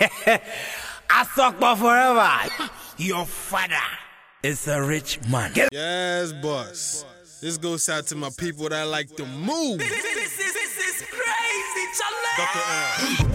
Asokpa forever. Your father is a rich man. Yes, boss. This goes out to my people that like to move. This is, this is crazy, Charlie. Dr. L.